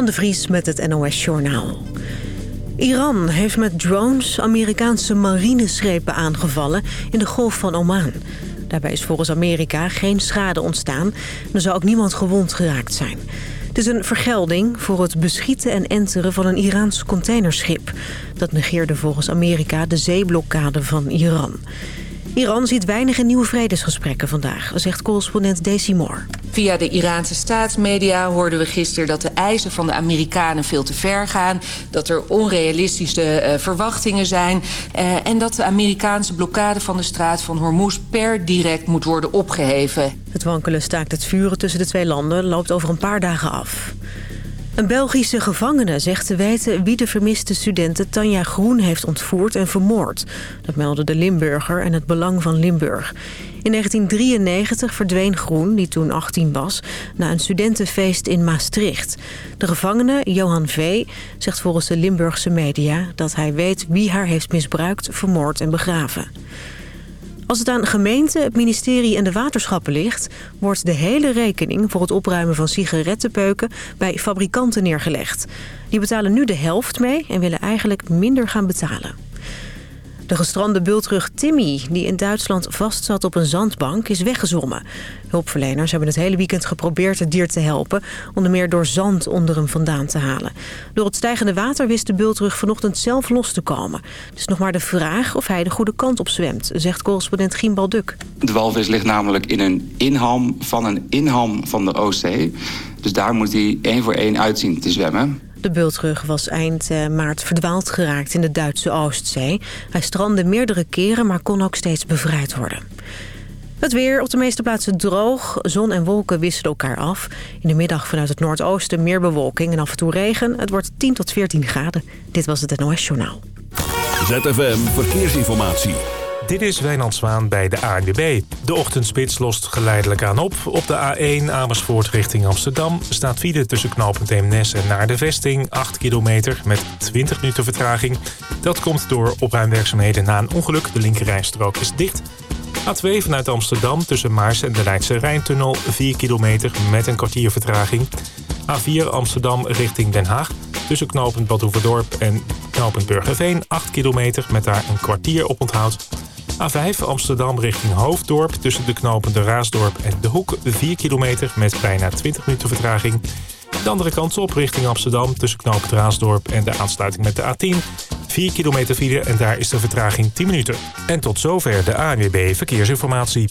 Van de Vries met het NOS Journaal. Iran heeft met drones Amerikaanse marineschepen aangevallen in de Golf van Oman. Daarbij is volgens Amerika geen schade ontstaan. Er zou ook niemand gewond geraakt zijn. Het is een vergelding voor het beschieten en enteren van een Iraans containerschip. Dat negeerde volgens Amerika de zeeblokkade van Iran. Iran ziet weinig in nieuwe vredesgesprekken vandaag, zegt correspondent Daisy Moore. Via de Iraanse staatsmedia hoorden we gisteren dat de eisen van de Amerikanen veel te ver gaan. Dat er onrealistische uh, verwachtingen zijn. Uh, en dat de Amerikaanse blokkade van de straat van Hormuz per direct moet worden opgeheven. Het wankelen staakt het vuren tussen de twee landen loopt over een paar dagen af. Een Belgische gevangene zegt te weten wie de vermiste studenten Tanja Groen heeft ontvoerd en vermoord. Dat meldde de Limburger en het Belang van Limburg. In 1993 verdween Groen, die toen 18 was, na een studentenfeest in Maastricht. De gevangene, Johan V., zegt volgens de Limburgse media dat hij weet wie haar heeft misbruikt, vermoord en begraven. Als het aan gemeente, het ministerie en de waterschappen ligt... wordt de hele rekening voor het opruimen van sigarettenpeuken bij fabrikanten neergelegd. Die betalen nu de helft mee en willen eigenlijk minder gaan betalen. De gestrande bultrug Timmy, die in Duitsland vastzat op een zandbank, is weggezwommen. Hulpverleners hebben het hele weekend geprobeerd het dier te helpen... onder meer door zand onder hem vandaan te halen. Door het stijgende water wist de bultrug vanochtend zelf los te komen. Het is nog maar de vraag of hij de goede kant op zwemt, zegt correspondent Gimbal Duk. De walvis ligt namelijk in een inham van een inham van de Oostzee. Dus daar moet hij één voor één uitzien te zwemmen. De bultrug was eind eh, maart verdwaald geraakt in de Duitse Oostzee. Hij strandde meerdere keren, maar kon ook steeds bevrijd worden. Het weer op de meeste plaatsen droog. Zon en wolken wisselen elkaar af. In de middag vanuit het noordoosten meer bewolking en af en toe regen. Het wordt 10 tot 14 graden. Dit was het NOS Journaal. ZFM Verkeersinformatie. Dit is Wijnand Zwaan bij de ANWB. De ochtendspits lost geleidelijk aan op. Op de A1 Amersfoort richting Amsterdam staat file tussen knooppunt Eemnes en naar de vesting. 8 kilometer met 20 minuten vertraging. Dat komt door opruimwerkzaamheden na een ongeluk. De linkerrijstrook is dicht. A2 vanuit Amsterdam tussen Maars en de Leidse Rijntunnel 4 kilometer met een kwartier vertraging. A4 Amsterdam richting Den Haag tussen knooppunt Badhoevedorp en knooppunt Burgerveen 8 kilometer met daar een kwartier op onthoud. A5 Amsterdam richting Hoofddorp tussen de knopende Raasdorp en De Hoek 4 kilometer met bijna 20 minuten vertraging. De andere kant op richting Amsterdam tussen knooppunt Raasdorp en de aansluiting met de A10. 4 kilometer file en daar is de vertraging 10 minuten. En tot zover de ANWB Verkeersinformatie.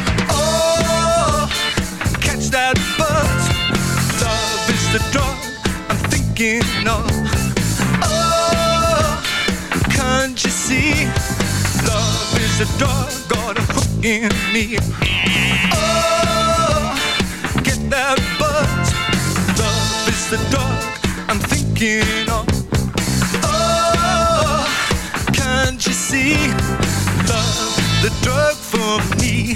That buzz. Love is the drug I'm thinking of. Oh, can't you see? Love is the drug, got a hook in me. Oh, get that buzz. Love is the drug I'm thinking of. Oh, can't you see? Love, the drug for me.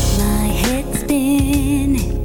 Spinning.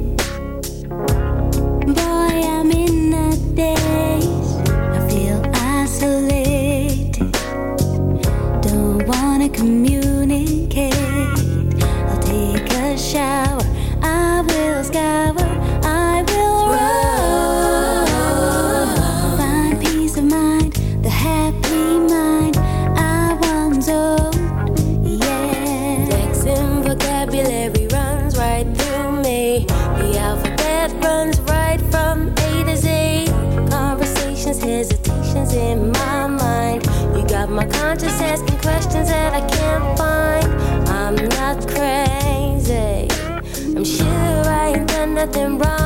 Nothing wrong.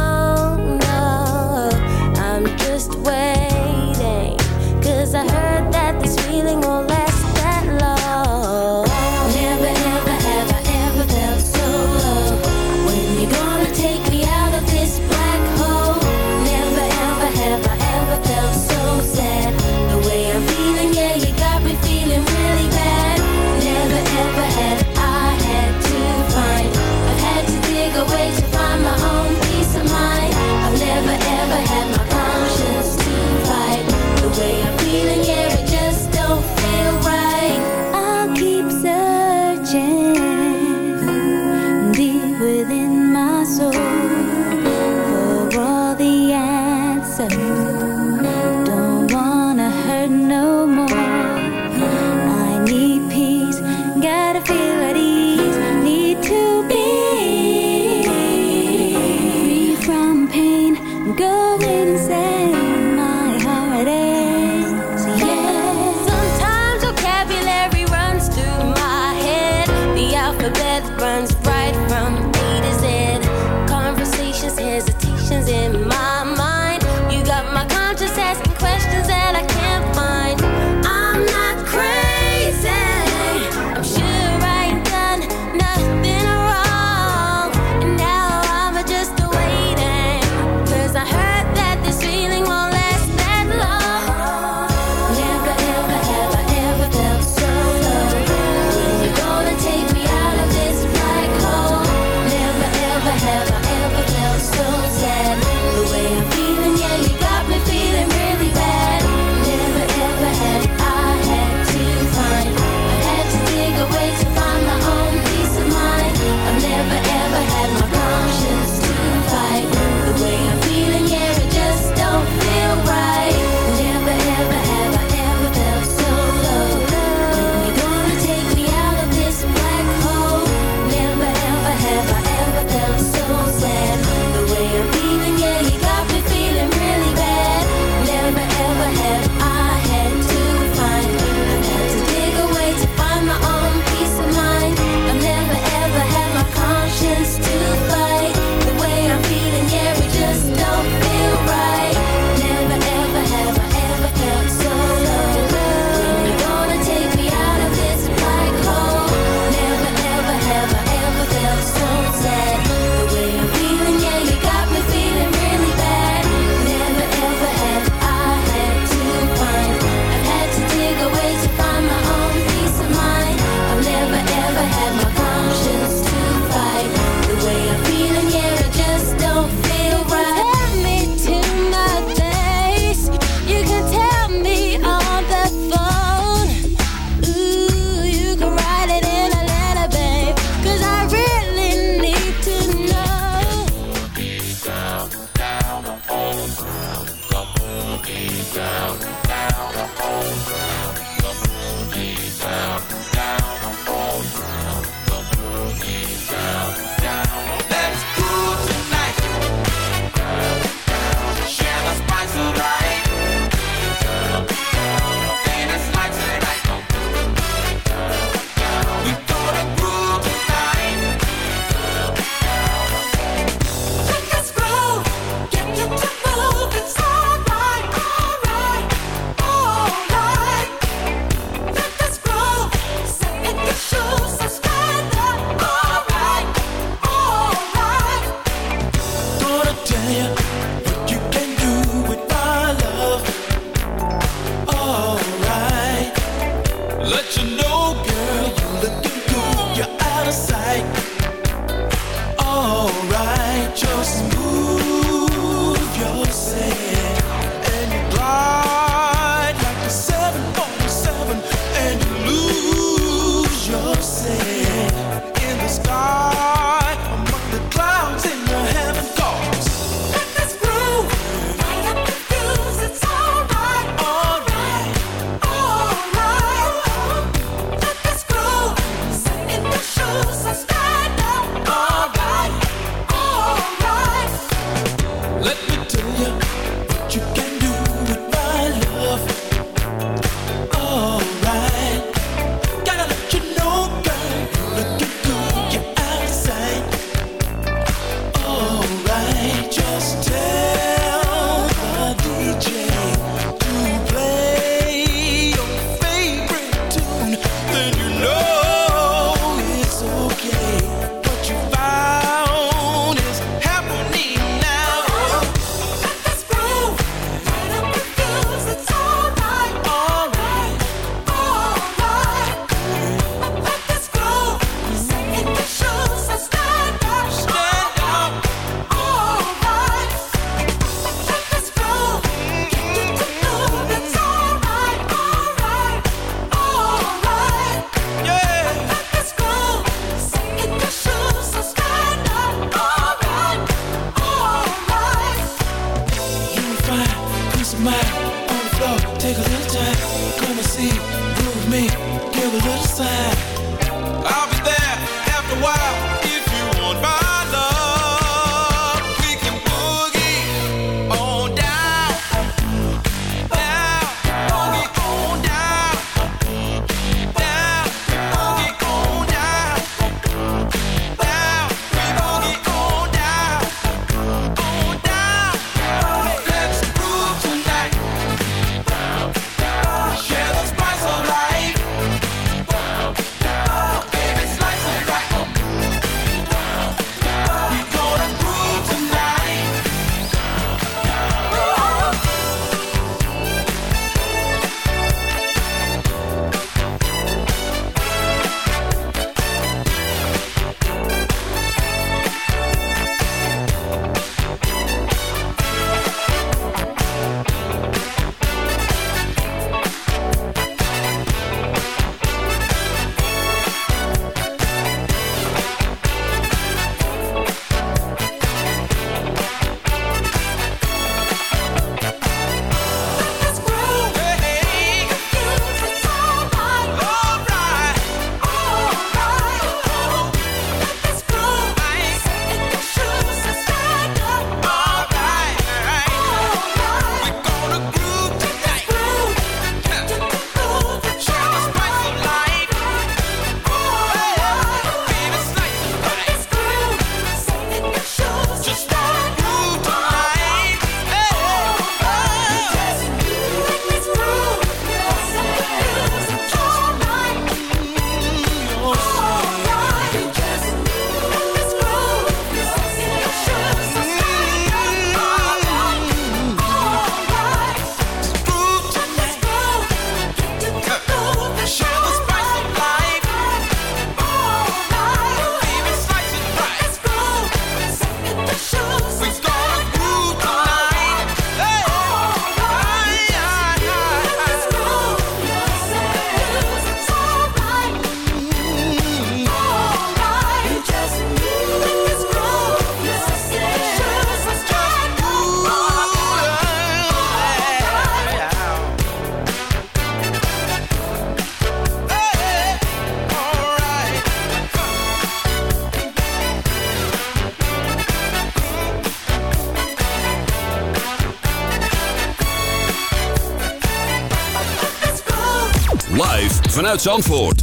Zandvoort.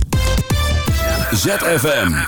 ZFM.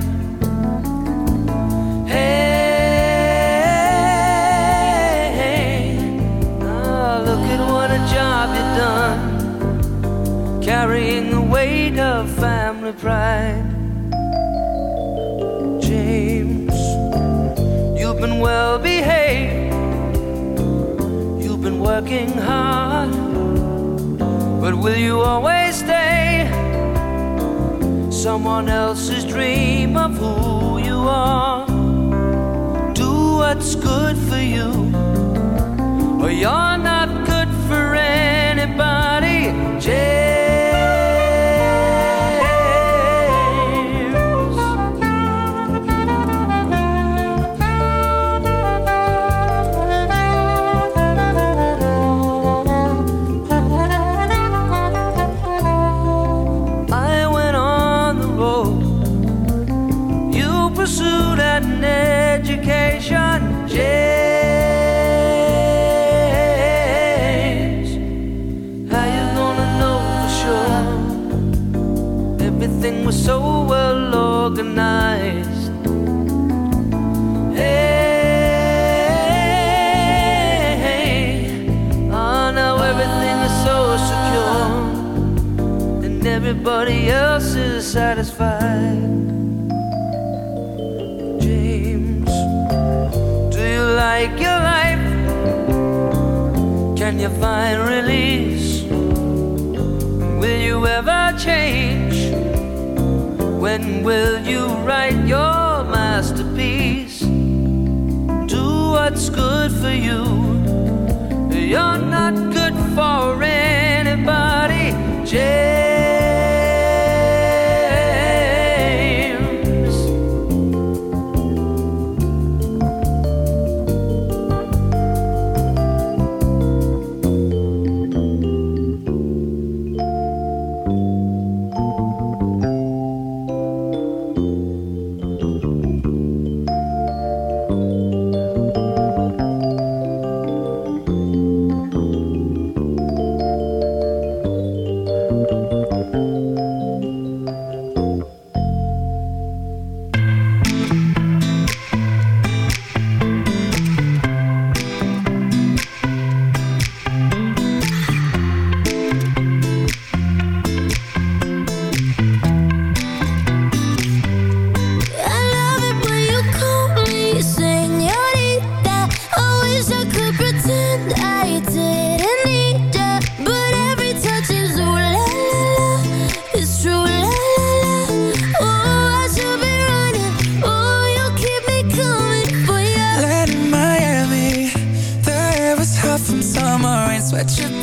James, you've been well behaved, you've been working hard, but will you always stay someone else's dream of who you are? Do what's good for you, or you're not good for anybody. James. Everything was so well organized. Hey, hey, oh, now everything is so secure, and everybody else is satisfied. James, do you like your life? Can you find release? Will you ever change? When will you write your masterpiece? Do what's good for you. You're not good for anybody. Just sweatshirt.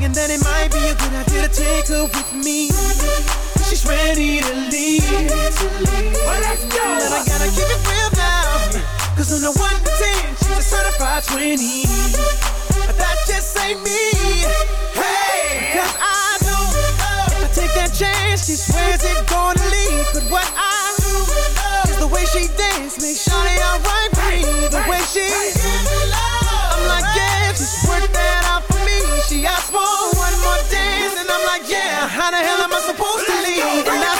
Thinking that it might be a good idea to take her with me. She's ready to leave. Well, let's go. And I gotta keep it real now. Cause on the 1 to 10, she's a certified 20. But that just ain't me. Hey! Cause I know if I take that chance, she swears it's gonna lead. But what I know is the way she dance makes Shawty alright with me. The way she I'm like, yeah, just work that out. She asked for one more dance, and I'm like, yeah, how the hell am I supposed to leave?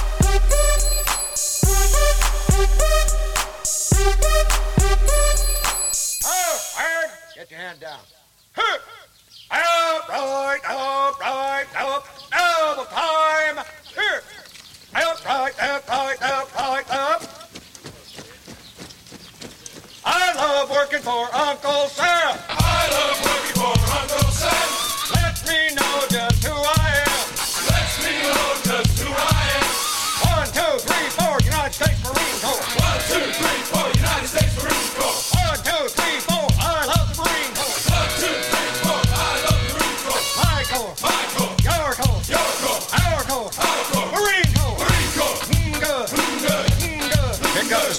Get your hand down. Up, right, up, right, up, time. Here. Up, right, up, right, up, right, up. I love working for Uncle Sam.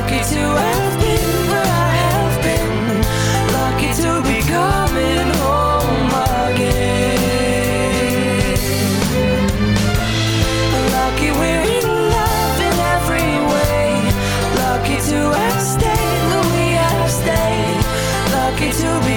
Lucky to have been where I have been. Lucky to be coming home again. Lucky we're in love in every way. Lucky to have stayed where we have stayed. Lucky to be